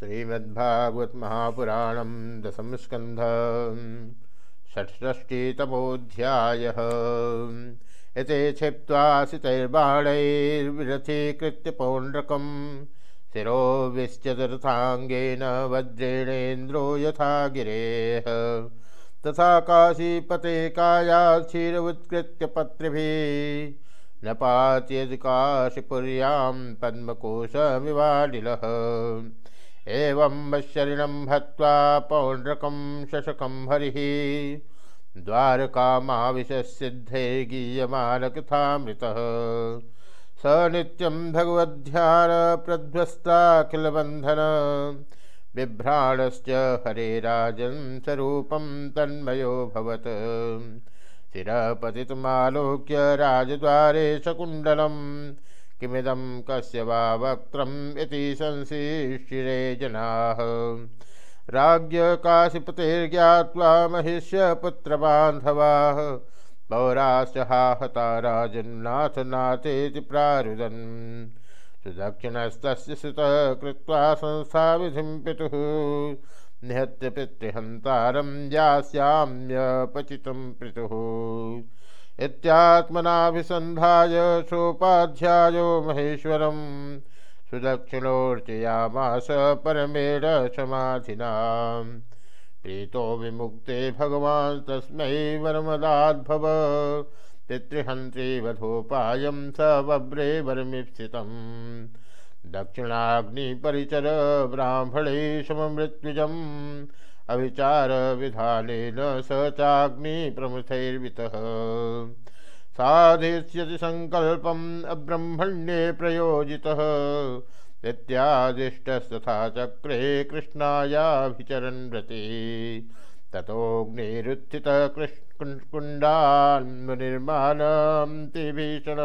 श्रीमद्भागवत महापुराण दशम स्कंध षट्ष्टीतमोध्याय इति क्षिप्त्वासितैर्बाणैर्विरथीकृत्य पौण्ड्रकं शिरो विश्चतर्थाङ्गेन वज्रेणेन्द्रो यथा गिरेः। तथा काशीपते कायाक्षीरवुत्कृत्य पत्रिभिः न पात्यकाशिपुर्यां पद्मकोशमिवानिलः एवं मत्सरिणं हत्वा पौण्ड्रकं शशकं हरिः। द्वारकामाविशसिद्धे गीयमानकथामृतः। स नित्यं भगवद्ध्यानप्रध्वस्ताखिलबन्धन बिभ्राणश्च हरे राजन् स्वरूपं तन्मयोऽभवत् शिरपतितमालोक्य राजद्वारे सकुण्डलम् किमिदं कस्य वा वक्त्रम् इति संशिशिरे जनाः। काशीपतेर्ज्ञात्वा महिष्यपुत्रबान्धवाः पौराश्च हाहता राजन्नाथ नाथेति प्रारुदन्। सुदक्षिणस्तस्य सुतः कृत्वा संस्थाविधिं पितुः। निहत्य पितृहन्तारं यास्याम्यपचितं पितुः। इत्यात्मनाभिसन्धाय सोपाध्यायो महेश्वरं सुदक्षिणोर्चयामास परमेण समाधिना प्रीतो विमुक्ते भगवान् तस्मै वरमदाद्भव पितृहन्त्री वधोपायं स वव्रे वरमीप्सितम्। दक्षिणाग्निपरिचर ब्राह्मणे सममृत्युजम् अविचार विधानेन स चाग्निप्रमुखैर्वितः साधिष्यति सङ्कल्पम् अब्रह्मण्ये प्रयोजितः। इत्यादिष्टस्तथा चक्रे कृष्णायाभिचरन् व्रते ततोऽग्निरुत्थितः कृष्कुण्डान्मुनिर्माणन्ति भीषण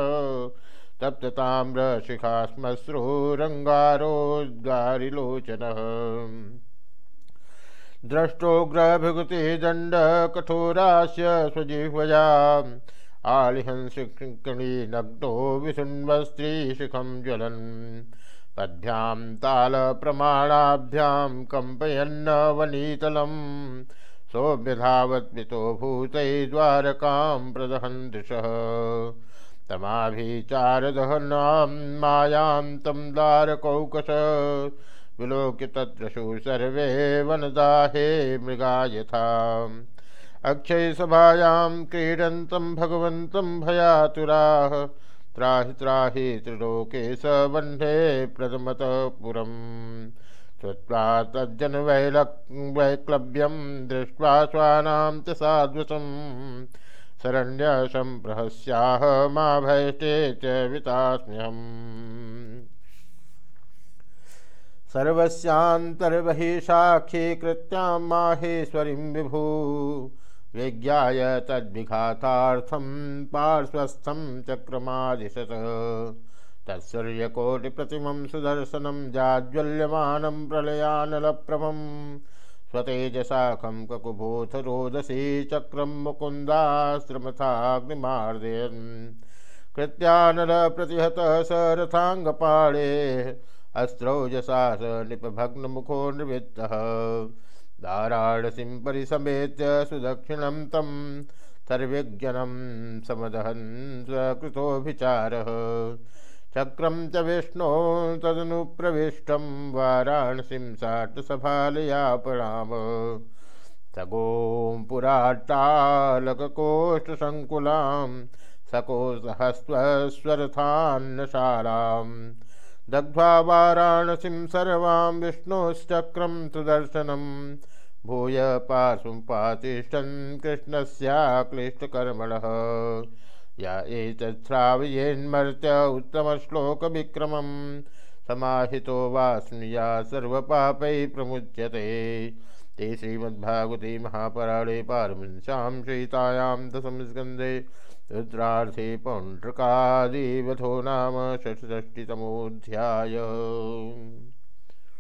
तप्तताम्रशिखाश्मश्रुरङ्गारोद्गारिलोचनः द्रष्टोग्रभिगुति दण्ड कठोरास्य स्वजिह्वयाम् आलिहंसिकणी नग्नो विशुण्वस्त्रीशिखं ज्वलन्। पद्भ्यां तालप्रमाणाभ्यां कम्पयन्न वनीतलं सोऽभ्यधावत्मितो भूतै द्वारकां प्रदहन् दृशः तमाभिचारदहनां मायां तं द्वारकौकश। विलोक्य तत्रशु सर्वे वनदाहे मृगा यथा अक्षयसभायां क्रीडन्तं भगवन्तं भयातुराः। त्राहि त्राहि त्रिलोके स वह्ने प्रथमतः पुरम् श्रुत्वा तज्जनवैलक् वैक्लव्यं दृष्ट्वा स्वानां च साध्वसं शरण्यसम्प्रहस्याः मा भयष्टे च वितास्म्यहम् सर्वस्यान्तर्बहि साक्षीकृत्यां माहेश्वरीं विभू। विज्ञाय तद्विघातार्थं पार्श्वस्थं चक्रमादिशत। तत्सूर्यकोटिप्रतिमं सुदर्शनं जाज्वल्यमानं प्रलयानलप्रभं। स्वतेजसाखं ककुभूथ रोदसी चक्रं मुकुन्दाश्रमथाग्निमार्दयन्। कृत्यानलप्रतिहतः स रथाङ्गपाणेः अस्त्रौजसा स निपभग्नमुखो निवृत्तः। दाराणसीं परिसमेत्य सुदक्षिणं तं सर्विज्ञनं समदहन् स्वकृतोऽभिचारः। चक्रं च विष्णो तदनुप्रविष्टं वाराणसीं साट्सभालयापणाम सगों पुराट्टालककोष्ठसङ्कुलां सकोसहस्वस्वरथान्नशालाम्। दग्ध्वा वाराणसीं सर्वां विष्णोश्चक्रं सुदर्शनं। भूय पार्श्वपातिष्ठन् कृष्णस्याक्लिष्टकर्मणः। या एतच्छ्रावयेन्मर्त्य उत्तमश्लोकविक्रमं समाहितो वास्नुया सर्वपापैः प्रमुच्यते। ते श्रीमद्भागवते महापराणे पारमंस्यां श्रीतायां दशमस्कन्धे रुद्रार्थे पौण्ड्रकादिवधो नाम षट्षष्टितमोऽध्याय।